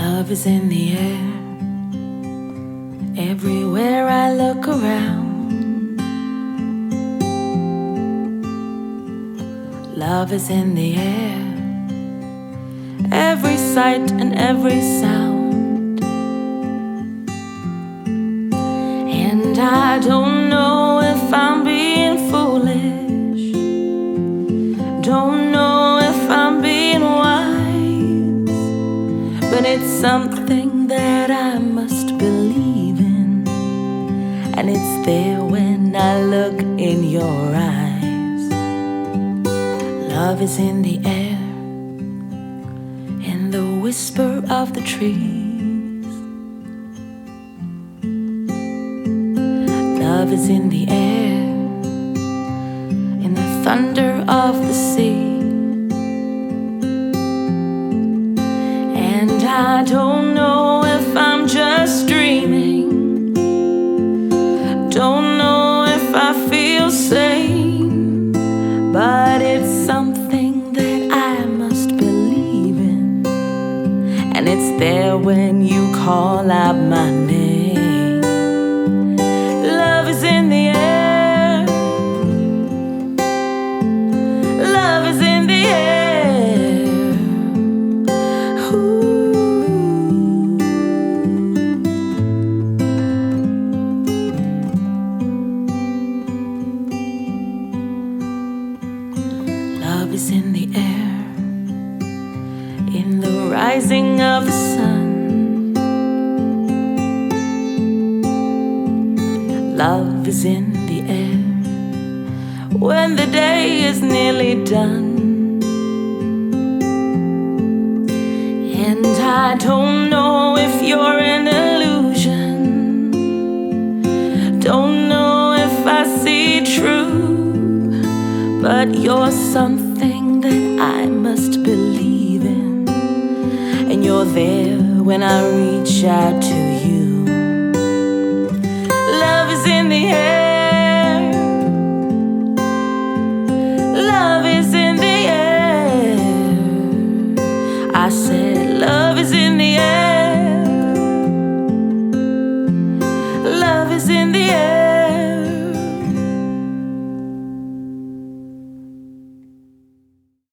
Love is in the air. Everywhere I look around. Love is in the air. Every sight and every sound. And I don't something that I must believe in. And it's there when I look in your eyes. Love is in the air, in the whisper of the trees. Love is in the air, in the thunder of the sea. I don't know if I'm just dreaming. Don't know if I feel sane. But it's something that I must believe in. And it's there when you call out my name. Love is in the air, in the rising of the sun. Love is in the air when the day is nearly done. And I don't know if you're an illusion. Don't But you're something that I must believe in. And you're there when I reach out to